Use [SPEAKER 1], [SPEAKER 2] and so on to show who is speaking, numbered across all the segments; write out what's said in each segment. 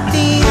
[SPEAKER 1] nothing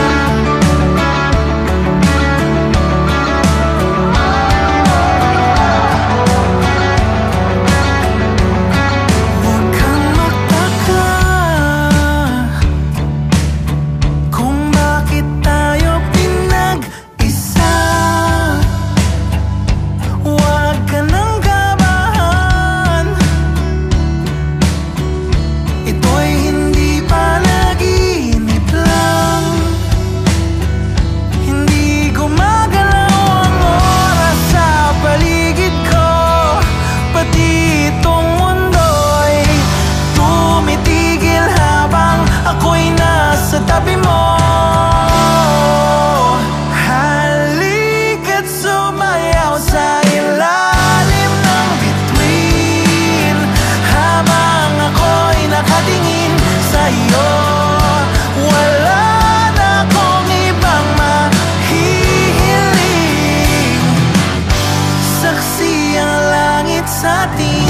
[SPEAKER 1] Sati.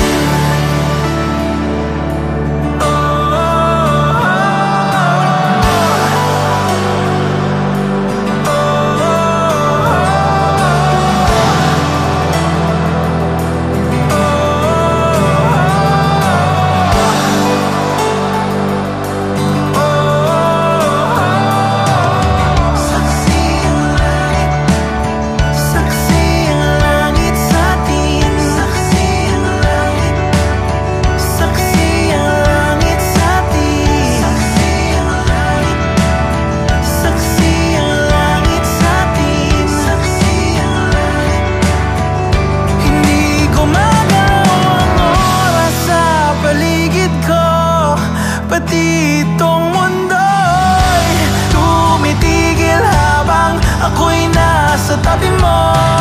[SPEAKER 1] pati itong mundo'y tumitigil habang ako'y nasa tabi mo.